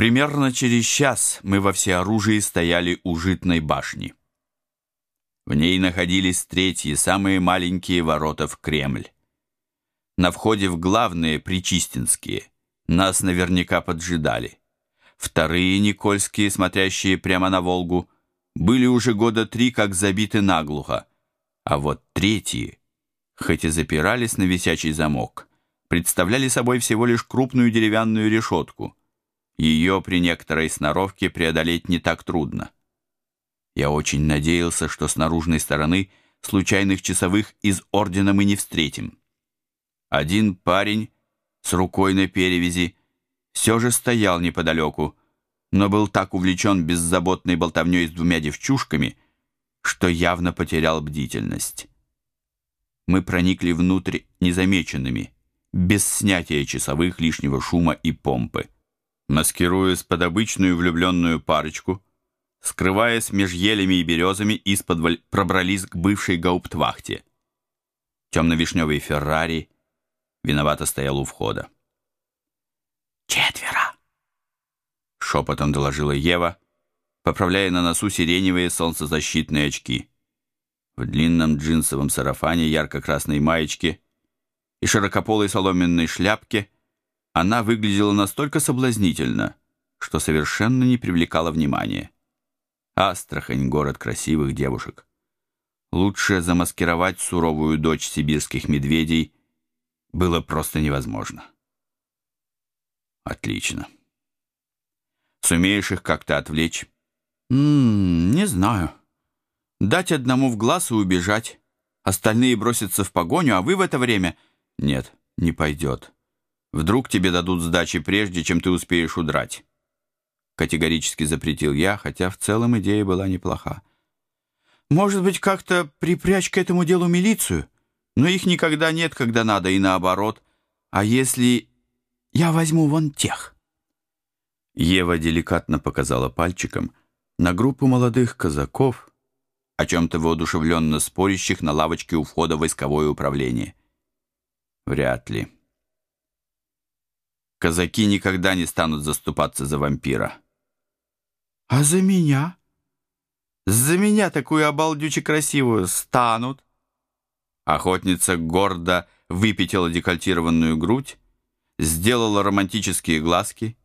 Примерно через час мы во всеоружии стояли у житной башни. В ней находились третьи, самые маленькие ворота в Кремль. На входе в главные, Причистинские, нас наверняка поджидали. Вторые, Никольские, смотрящие прямо на Волгу, были уже года три как забиты наглухо, а вот третьи, хоть и запирались на висячий замок, представляли собой всего лишь крупную деревянную решетку. Ее при некоторой сноровке преодолеть не так трудно. Я очень надеялся, что с наружной стороны случайных часовых из ордена мы не встретим. Один парень с рукой на перевязи все же стоял неподалеку, но был так увлечен беззаботной болтовней с двумя девчушками, что явно потерял бдительность. Мы проникли внутрь незамеченными, без снятия часовых, лишнего шума и помпы. Маскируясь под обычную влюбленную парочку, скрываясь меж елями и березами, из-под пробрались к бывшей гауптвахте. Темно-вишневый Феррари виновато стоял у входа. «Четверо!» — шепотом доложила Ева, поправляя на носу сиреневые солнцезащитные очки. В длинном джинсовом сарафане, ярко-красной маечке — и широкополой соломенной шляпке она выглядела настолько соблазнительно, что совершенно не привлекала внимания. Астрахань — город красивых девушек. Лучше замаскировать суровую дочь сибирских медведей было просто невозможно. Отлично. Сумеешь их как-то отвлечь? М -м, не знаю. Дать одному в глаз и убежать. Остальные бросятся в погоню, а вы в это время «Нет, не пойдет. Вдруг тебе дадут сдачи прежде, чем ты успеешь удрать». Категорически запретил я, хотя в целом идея была неплоха. «Может быть, как-то припрячь к этому делу милицию? Но их никогда нет, когда надо, и наоборот. А если я возьму вон тех?» Ева деликатно показала пальчиком на группу молодых казаков, о чем-то воодушевленно спорящих на лавочке у входа в войсковое управление. Вряд ли. Казаки никогда не станут заступаться за вампира. А за меня? За меня такую обалдюче красивую станут. Охотница гордо выпятила декольтированную грудь, сделала романтические глазки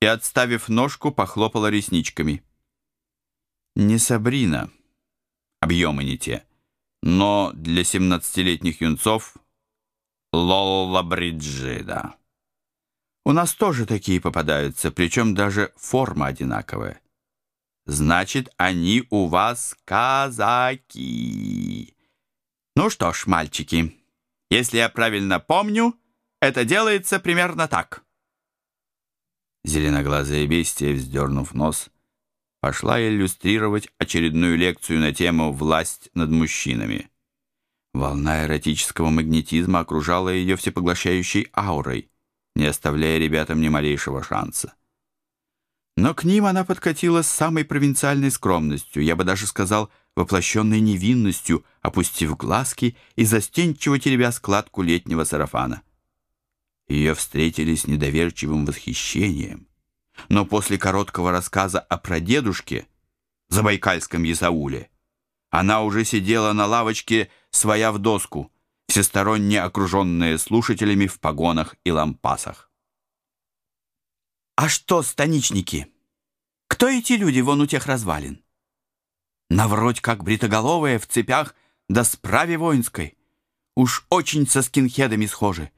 и, отставив ножку, похлопала ресничками. Не Сабрина, объемы не те, но для семнадцатилетних юнцов Лолла Бриджида. У нас тоже такие попадаются, причем даже форма одинаковая. Значит, они у вас казаки. Ну что ж, мальчики, если я правильно помню, это делается примерно так. Зеленоглазая бестия, вздернув нос, пошла иллюстрировать очередную лекцию на тему «Власть над мужчинами». Волна эротического магнетизма окружала ее всепоглощающей аурой, не оставляя ребятам ни малейшего шанса. Но к ним она подкатила с самой провинциальной скромностью, я бы даже сказал, воплощенной невинностью, опустив глазки и застенчиво теребя складку летнего сарафана. Ее встретили с недоверчивым восхищением. Но после короткого рассказа о прадедушке, забайкальском Ясауле, она уже сидела на лавочке, своя в доску, всесторонне окруженная слушателями в погонах и лампасах. «А что, станичники? Кто эти люди вон у тех развалин? Навродь как бритоголовые в цепях да справе воинской. Уж очень со скинхедами схожи.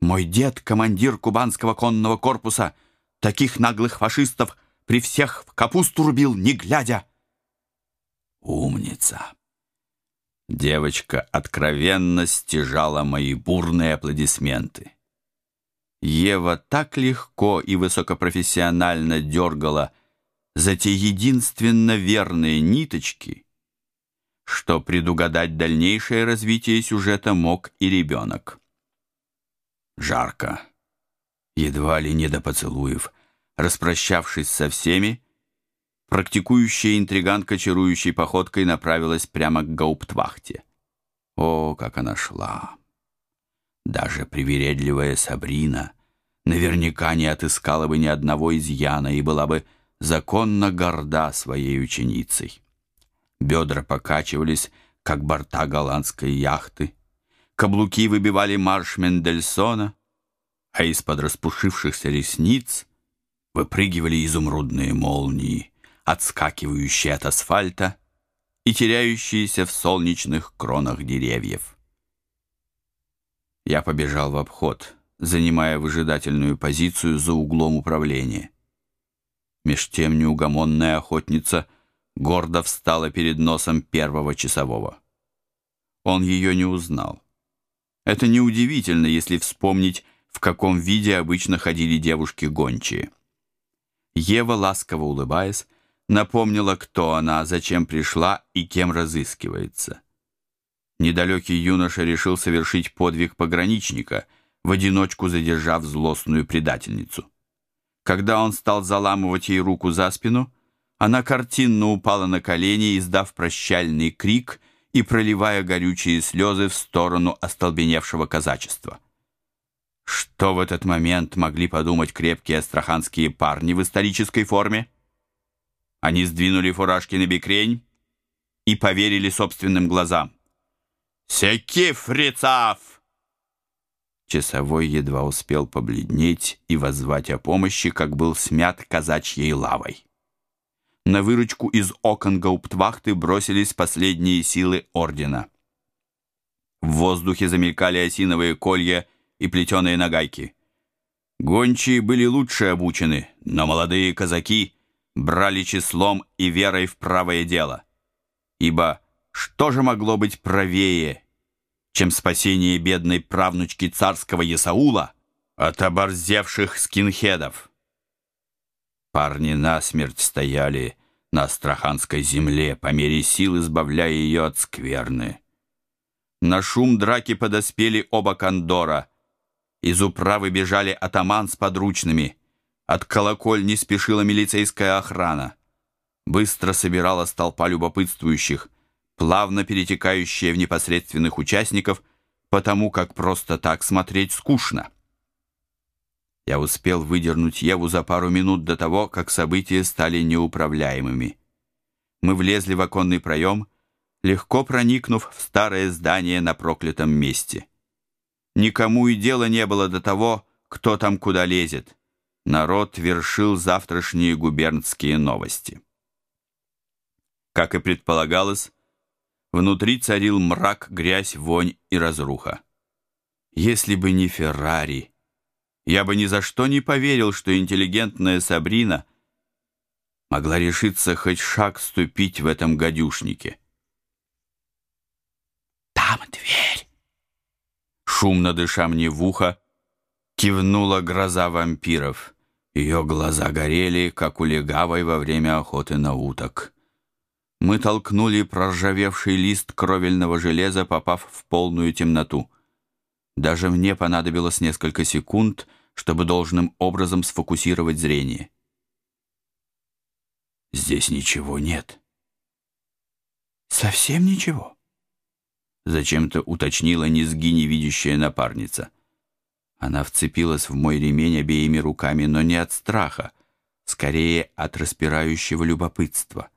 Мой дед, командир кубанского конного корпуса, таких наглых фашистов при всех в капусту рубил, не глядя». «Умница!» Девочка откровенно стяжала мои бурные аплодисменты. Ева так легко и высокопрофессионально дергала за те единственно верные ниточки, что предугадать дальнейшее развитие сюжета мог и ребенок. Жарко, едва ли не до поцелуев, распрощавшись со всеми, практикующая интриганка чарующей походкой направилась прямо к гауптвахте. О, как она шла! Даже привередливая Сабрина наверняка не отыскала бы ни одного изъяна и была бы законно горда своей ученицей. Бедра покачивались, как борта голландской яхты. Каблуки выбивали марш Мендельсона, а из-под распушившихся ресниц выпрыгивали изумрудные молнии, отскакивающие от асфальта и теряющиеся в солнечных кронах деревьев. Я побежал в обход, занимая выжидательную позицию за углом управления. Меж тем неугомонная охотница гордо встала перед носом первого часового. Он ее не узнал. Это неудивительно, если вспомнить, в каком виде обычно ходили девушки гончие. Ева, ласково улыбаясь, напомнила, кто она, зачем пришла и кем разыскивается. Недалекий юноша решил совершить подвиг пограничника, в одиночку задержав злостную предательницу. Когда он стал заламывать ей руку за спину, она картинно упала на колени, издав прощальный крик и проливая горючие слезы в сторону остолбеневшего казачества. Что в этот момент могли подумать крепкие астраханские парни в исторической форме? Они сдвинули фуражки на бекрень и поверили собственным глазам. «Секи, фрицав!» Часовой едва успел побледнеть и воззвать о помощи, как был смят казачьей лавой. На выручку из окон гауптвахты бросились последние силы ордена. В воздухе замелькали осиновые колья и плетеные нагайки. Гончие были лучше обучены, но молодые казаки брали числом и верой в правое дело. Ибо что же могло быть правее, чем спасение бедной правнучки царского Есаула от оборзевших скинхедов? Парни насмерть стояли на астраханской земле, по мере сил избавляя ее от скверны. На шум драки подоспели оба кондора — из управы бежали атаман с подручными. От колокольни спешила милицейская охрана. Быстро собиралась толпа любопытствующих, плавно перетекающая в непосредственных участников, потому как просто так смотреть скучно. Я успел выдернуть Еву за пару минут до того, как события стали неуправляемыми. Мы влезли в оконный проем, легко проникнув в старое здание на проклятом месте. Никому и дела не было до того, кто там куда лезет. Народ вершил завтрашние губернские новости. Как и предполагалось, внутри царил мрак, грязь, вонь и разруха. Если бы не Феррари, я бы ни за что не поверил, что интеллигентная Сабрина могла решиться хоть шаг ступить в этом гадюшнике. «Там дверь!» шумно дыша мне в ухо, кивнула гроза вампиров. Ее глаза горели, как у легавой во время охоты на уток. Мы толкнули проржавевший лист кровельного железа, попав в полную темноту. Даже мне понадобилось несколько секунд, чтобы должным образом сфокусировать зрение. Здесь ничего нет. Совсем ничего? Зачем-то уточнила низги невидящая напарница. Она вцепилась в мой ремень обеими руками, но не от страха, скорее от распирающего любопытства.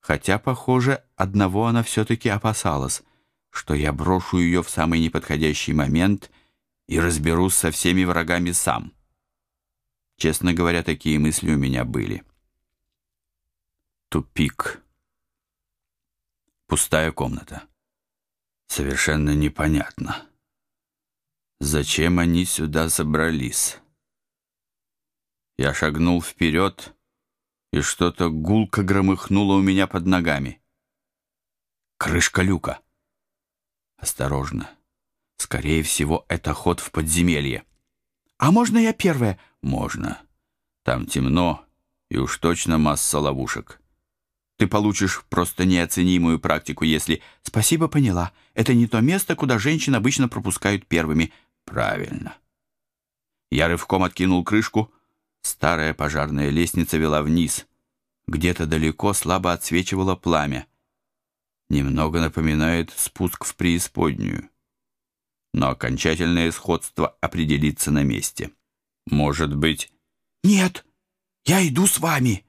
Хотя, похоже, одного она все-таки опасалась, что я брошу ее в самый неподходящий момент и разберусь со всеми врагами сам. Честно говоря, такие мысли у меня были. Тупик. Пустая комната. Совершенно непонятно. Зачем они сюда собрались? Я шагнул вперед, и что-то гулко громыхнуло у меня под ногами. Крышка люка. Осторожно. Скорее всего, это ход в подземелье. «А можно я первая?» «Можно. Там темно, и уж точно масса ловушек. Ты получишь просто неоценимую практику, если... Спасибо, поняла. Это не то место, куда женщин обычно пропускают первыми. Правильно. Я рывком откинул крышку. Старая пожарная лестница вела вниз. Где-то далеко слабо отсвечивало пламя. Немного напоминает спуск в преисподнюю. Но окончательное сходство определится на месте. Может быть... Нет, я иду с вами.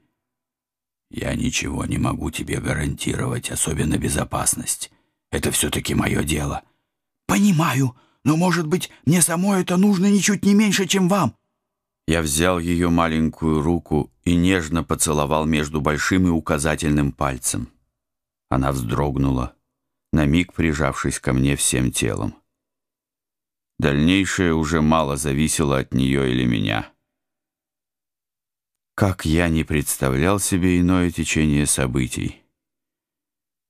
Я ничего не могу тебе гарантировать, особенно безопасность. Это все-таки мое дело. Понимаю, но, может быть, мне самой это нужно ничуть не меньше, чем вам. Я взял ее маленькую руку и нежно поцеловал между большим и указательным пальцем. Она вздрогнула, на миг прижавшись ко мне всем телом. Дальнейшее уже мало зависело от нее или меня. Как я не представлял себе иное течение событий.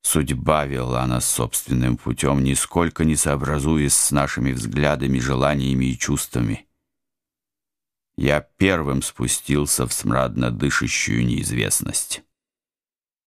Судьба вела нас собственным путем, нисколько не сообразуясь с нашими взглядами, желаниями и чувствами. Я первым спустился в смрадно дышащую неизвестность.